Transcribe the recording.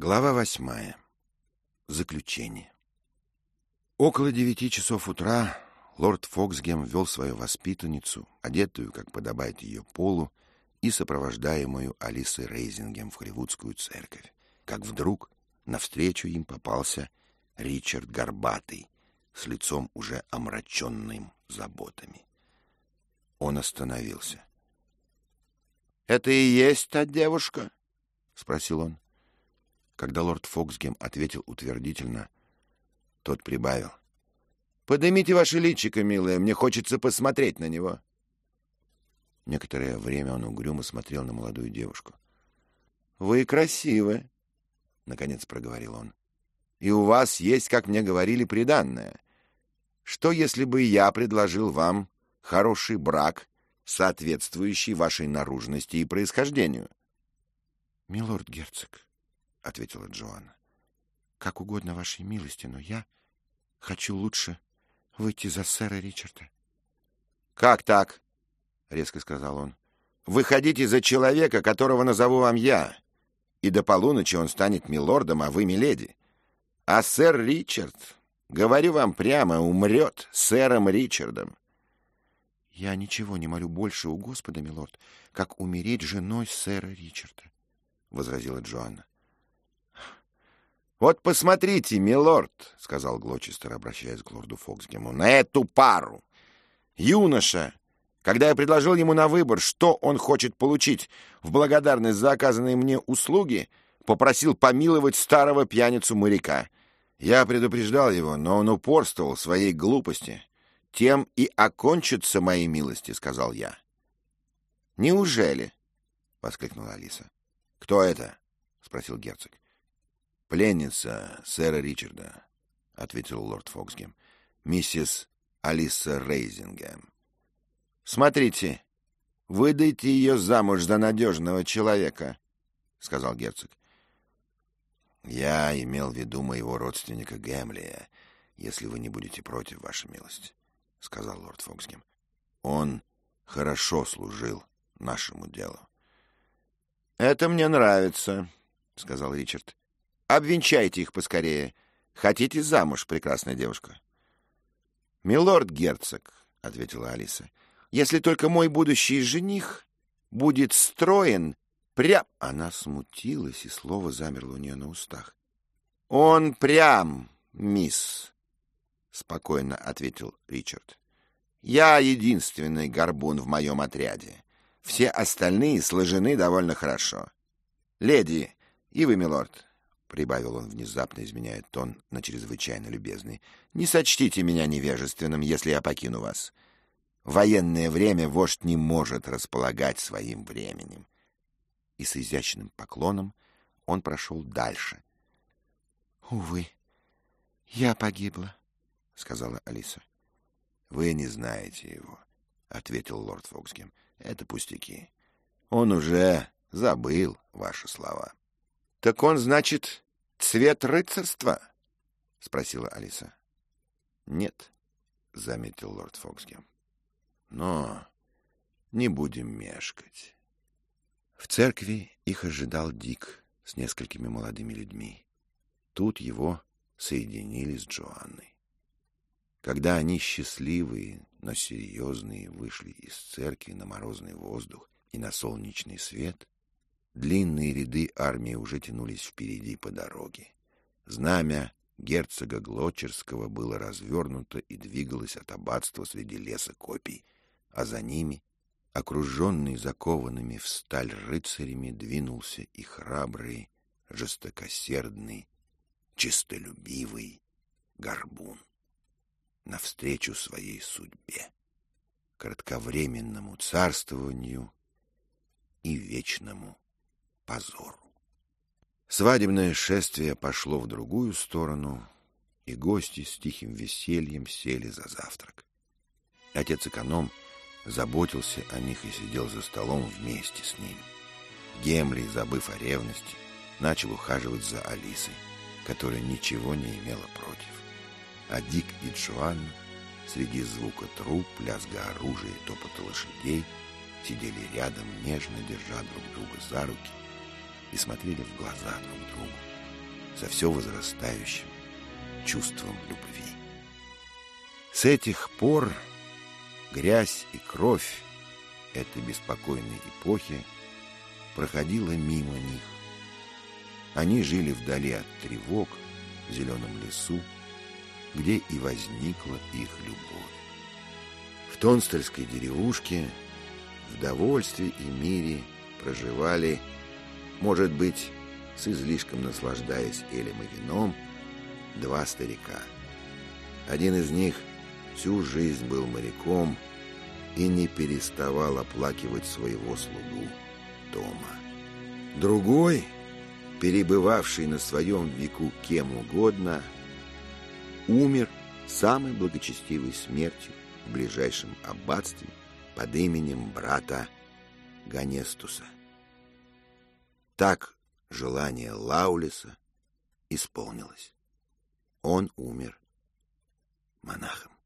Глава восьмая. Заключение. Около девяти часов утра лорд Фоксгем ввел свою воспитанницу, одетую, как подобает ее полу, и сопровождаемую Алисой Рейзингем в Хривудскую церковь, как вдруг навстречу им попался Ричард Горбатый с лицом уже омраченным заботами. Он остановился. — Это и есть та девушка? — спросил он. Когда лорд Фоксгем ответил утвердительно, тот прибавил. — Поднимите ваше личико, милая, мне хочется посмотреть на него. Некоторое время он угрюмо смотрел на молодую девушку. — Вы красивы, — наконец проговорил он. — И у вас есть, как мне говорили, приданное. Что, если бы я предложил вам хороший брак, соответствующий вашей наружности и происхождению? — Милорд герцог, — ответила Джоанна. — Как угодно вашей милости, но я хочу лучше выйти за сэра Ричарда. — Как так? — резко сказал он. — Выходите за человека, которого назову вам я, и до полуночи он станет милордом, а вы миледи. А сэр Ричард, говорю вам прямо, умрет сэром Ричардом. — Я ничего не молю больше у Господа, милорд, как умереть женой сэра Ричарда, — возразила Джоанна. «Вот посмотрите, милорд», — сказал Глочестер, обращаясь к лорду Фоксгему, — «на эту пару. Юноша, когда я предложил ему на выбор, что он хочет получить в благодарность за оказанные мне услуги, попросил помиловать старого пьяницу-моряка. Я предупреждал его, но он упорствовал в своей глупости. «Тем и окончатся мои милости», — сказал я. «Неужели?» — воскликнула Алиса. «Кто это?» — спросил герцог. «Пленница сэра Ричарда», — ответил лорд Фоксгем. «Миссис Алиса Рейзингем». «Смотрите, выдайте ее замуж за надежного человека», — сказал герцог. «Я имел в виду моего родственника Гемлия, если вы не будете против, ваша милость», — сказал лорд Фоксгем. «Он хорошо служил нашему делу». «Это мне нравится», — сказал Ричард. Обвенчайте их поскорее. Хотите замуж, прекрасная девушка? — Милорд герцог, — ответила Алиса, — если только мой будущий жених будет строен прям... Она смутилась, и слово замерло у нее на устах. — Он прям, мисс, — спокойно ответил Ричард. — Я единственный горбун в моем отряде. Все остальные сложены довольно хорошо. Леди, и вы, милорд, — прибавил он, внезапно изменяя тон на чрезвычайно любезный, — «не сочтите меня невежественным, если я покину вас. В военное время вождь не может располагать своим временем». И с изящным поклоном он прошел дальше. «Увы, я погибла», — сказала Алиса. «Вы не знаете его», — ответил лорд Фоксгем. «Это пустяки. Он уже забыл ваши слова». — Так он, значит, цвет рыцарства? — спросила Алиса. — Нет, — заметил лорд Фоксгем. — Но не будем мешкать. В церкви их ожидал Дик с несколькими молодыми людьми. Тут его соединили с Джоанной. Когда они счастливые, но серьезные вышли из церкви на морозный воздух и на солнечный свет, Длинные ряды армии уже тянулись впереди по дороге. Знамя герцога Глочерского было развернуто и двигалось от аббатства среди леса копий, а за ними, окруженный закованными в сталь рыцарями, двинулся и храбрый, жестокосердный, чистолюбивый горбун навстречу своей судьбе, кратковременному царствованию и вечному позору. Свадебное шествие пошло в другую сторону, и гости с тихим весельем сели за завтрак. Отец-эконом заботился о них и сидел за столом вместе с ними. Гемли, забыв о ревности, начал ухаживать за Алисой, которая ничего не имела против. А Дик и Джоанна среди звука труп, лязга оружия и топота лошадей сидели рядом, нежно держа друг друга за руки и смотрели в глаза друг другу, за все возрастающим чувством любви. С этих пор грязь и кровь этой беспокойной эпохи проходила мимо них. Они жили вдали от тревог, в зеленом лесу, где и возникла их любовь. В Тонстольской деревушке в довольстве и мире проживали, может быть, с излишком наслаждаясь элем и вином, два старика. Один из них всю жизнь был моряком и не переставал оплакивать своего слугу Тома. Другой, перебывавший на своем веку кем угодно, умер самой благочестивой смертью в ближайшем аббатстве под именем брата Ганестуса. Так желание Лаулиса исполнилось. Он умер монахом.